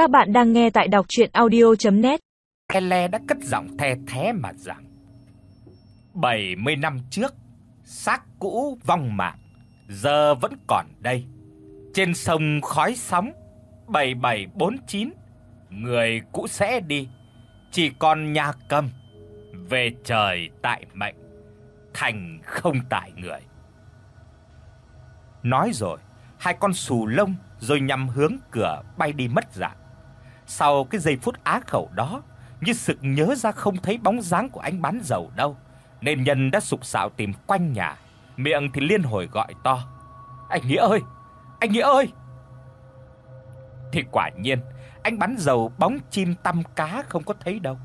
Các bạn đang nghe tại đọc audio net Ele đã cất giọng the thé mà rằng: "70 năm trước, xác cũ vong mạng, giờ vẫn còn đây. Trên sông khói sóng 7749, người cũ sẽ đi, chỉ còn nhà cầm về trời tại mệnh, thành không tại người." Nói rồi, hai con sù lông rồi nhằm hướng cửa bay đi mất dạng. Sau cái giây phút á khẩu đó, như sực nhớ ra không thấy bóng dáng của anh bán dầu đâu, nên nhân đã sục sạo tìm quanh nhà, miệng thì liên hồi gọi to: "Anh Nghĩa ơi, anh Nghĩa ơi!" Thì quả nhiên, anh bán dầu bóng chim tăm cá không có thấy đâu.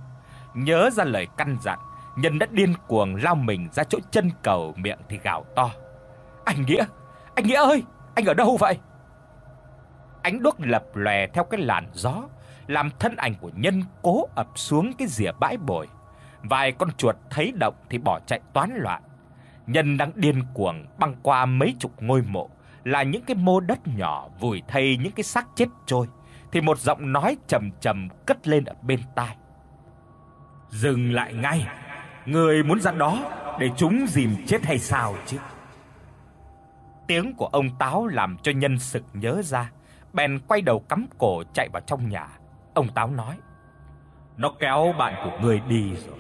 Nhớ ra lời căn dặn, nhân đã điên cuồng lao mình ra chỗ chân cầu, miệng thì gào to: "Anh Nghĩa, anh Nghĩa ơi, anh ở đâu vậy?" Ánh đuốc lập lòe theo cái làn gió, làm thân ảnh của nhân cố ập xuống cái rìa bãi bồi. Vài con chuột thấy động thì bỏ chạy toán loạn. Nhân đang điên cuồng băng qua mấy chục ngôi mộ, là những cái mô đất nhỏ vùi thay những cái xác chết trôi, thì một giọng nói trầm trầm cất lên ở bên tai. Dừng lại ngay, người muốn ra đó để chúng dìm chết hay sao chứ? Tiếng của ông Táo làm cho nhân sực nhớ ra, bèn quay đầu cắm cổ chạy vào trong nhà. Ông Táo nói: "Nó kéo bạn của ngươi đi rồi.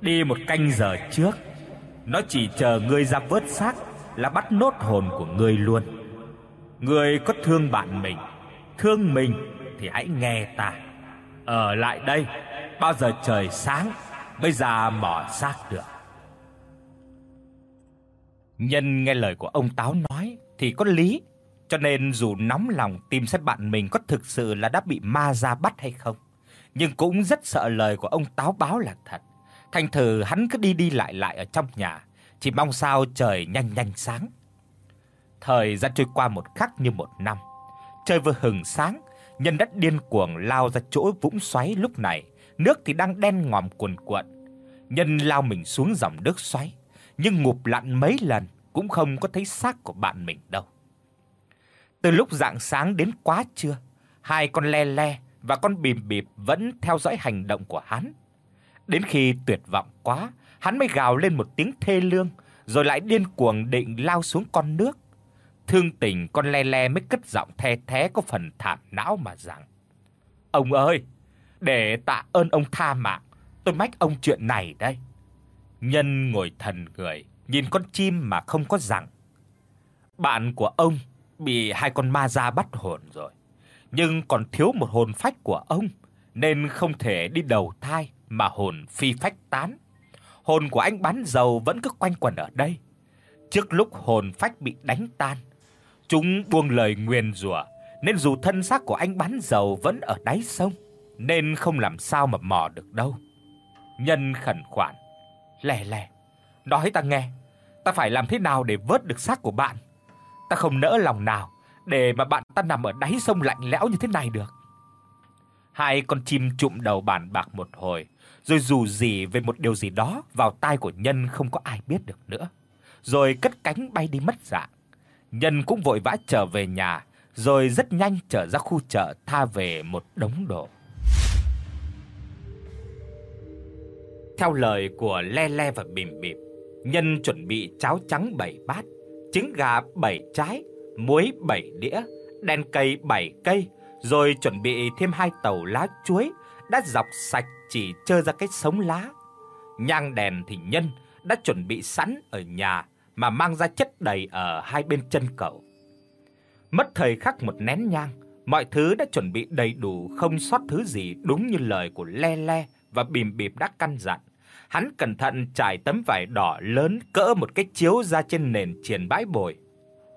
Đi một canh giờ trước. Nó chỉ chờ ngươi ra vớt xác là bắt nốt hồn của ngươi luôn. Ngươi có thương bạn mình, thương mình thì hãy nghe ta. Ở lại đây, bao giờ trời sáng mới ra mò xác được." Nhân nghe lời của ông Táo nói thì có lý, cho nên dù nóng lòng tìm xem bạn mình có thực sự là đã bị ma ra bắt hay không, nhưng cũng rất sợ lời của ông Táo báo là thật. Thành thử hắn cứ đi đi lại lại ở trong nhà, chỉ mong sao trời nhanh nhanh sáng. Thời gian trôi qua một khắc như một năm. Trời vừa hừng sáng, nhân đất điên cuồng lao ra chỗ vũng xoáy lúc này, nước thì đang đen ngòm cuồn cuộn. Nhân lao mình xuống dòng nước xoáy, nhưng ngụp lặn mấy lần cũng không có thấy xác của bạn mình đâu. Từ lúc rạng sáng đến quá trưa, hai con le le và con bìm bịp vẫn theo dõi hành động của hắn. Đến khi tuyệt vọng quá, hắn mới gào lên một tiếng thê lương, rồi lại điên cuồng định lao xuống con nước. Thương tình con le le mới cất giọng the thé có phần thảm não mà rằng: "Ông ơi, để tạ ơn ông tha mạng, tôi mách ông chuyện này đây." Nhân ngồi thần người, nhìn con chim mà không có rằng. Bạn của ông bị hai con ma da bắt hồn rồi, nhưng còn thiếu một hồn phách của ông nên không thể đi đầu thai mà hồn phi phách tán. Hồn của anh bán dầu vẫn cứ quanh quẩn ở đây. Trước lúc hồn phách bị đánh tan, chúng buông lời nguyền rủa, nên dù thân xác của anh bán dầu vẫn ở đáy sông, nên không làm sao mà mò được đâu. Nhân khẩn khoản, lè lè, nói ta nghe, ta phải làm thế nào để vớt được xác của bạn? Ta không nỡ lòng nào để mà bạn ta nằm ở đáy sông lạnh lẽo như thế này được. Hai con chim chụm đầu bàn bạc một hồi, rồi dù gì về một điều gì đó vào tai của Nhân không có ai biết được nữa. Rồi cất cánh bay đi mất dạng. Nhân cũng vội vã trở về nhà, rồi rất nhanh trở ra khu chợ tha về một đống đồ. Theo lời của Le Le và Bìm Bìm, Nhân chuẩn bị cháo trắng bảy bát, trứng gà 7 trái, muối 7 đĩa, đèn cây 7 cây, rồi chuẩn bị thêm hai tàu lá chuối đã dọc sạch chỉ trơ ra cái sống lá. Nhang đèn thì Nhân đã chuẩn bị sẵn ở nhà mà mang ra chất đầy ở hai bên chân cầu. Mất thời khắc một nén nhang, mọi thứ đã chuẩn bị đầy đủ không sót thứ gì đúng như lời của Le Le và Bìm Bịp đã căn dặn. Hắn cẩn thận trải tấm vải đỏ lớn cỡ một cái chiếu ra trên nền triền bãi bồi.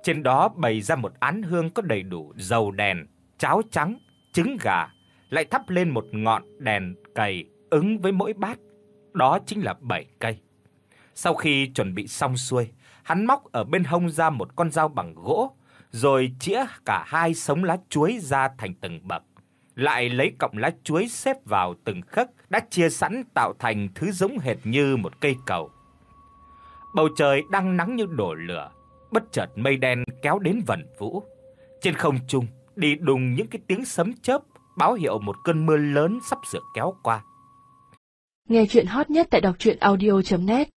Trên đó bày ra một án hương có đầy đủ dầu đèn, cháo trắng, trứng gà, lại thắp lên một ngọn đèn cầy ứng với mỗi bát. Đó chính là 7 cây. Sau khi chuẩn bị xong xuôi, hắn móc ở bên hông ra một con dao bằng gỗ, rồi chĩa cả hai sống lá chuối ra thành từng bậc lại lấy cọng lá chuối xếp vào từng khấc đã chia sẵn tạo thành thứ giống hệt như một cây cầu. Bầu trời đang nắng như đổ lửa, bất chợt mây đen kéo đến vần vũ. Trên không trung đi đùng những cái tiếng sấm chớp báo hiệu một cơn mưa lớn sắp sửa kéo qua. Nghe truyện hot nhất tại doctruyenaudio.net